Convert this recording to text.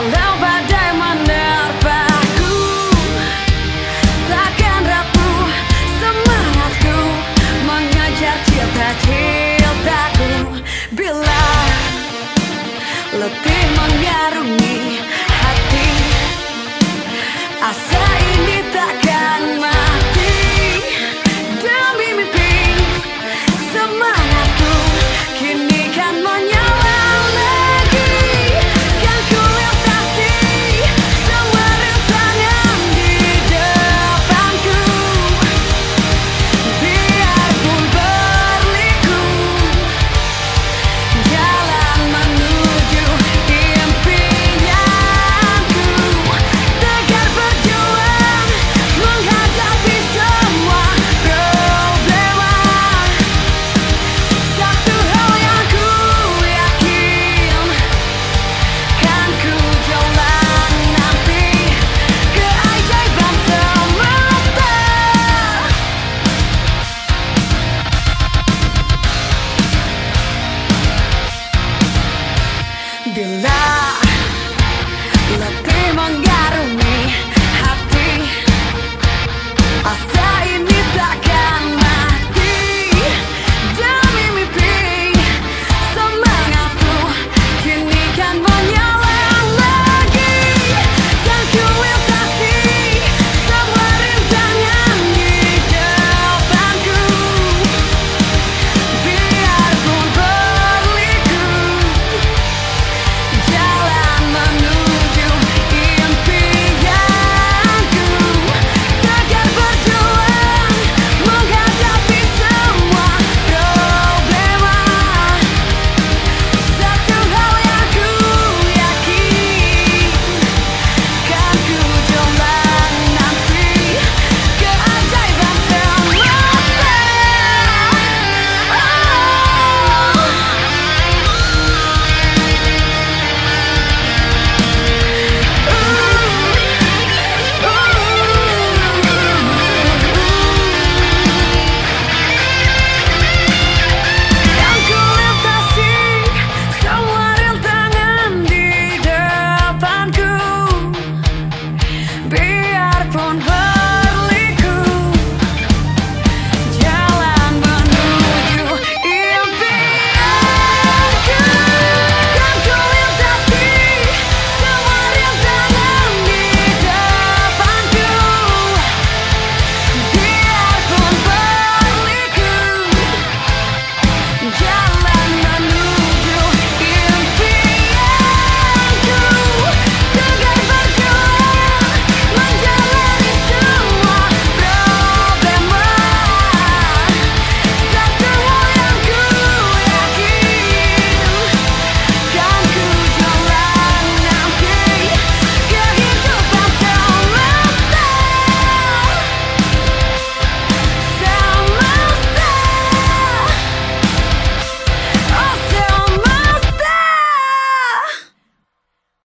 Walau badai menerpaku Takkan rapuh semangatku Mengajar cita-citaku Bila letih menggarungi hati asal. Look, I'm on.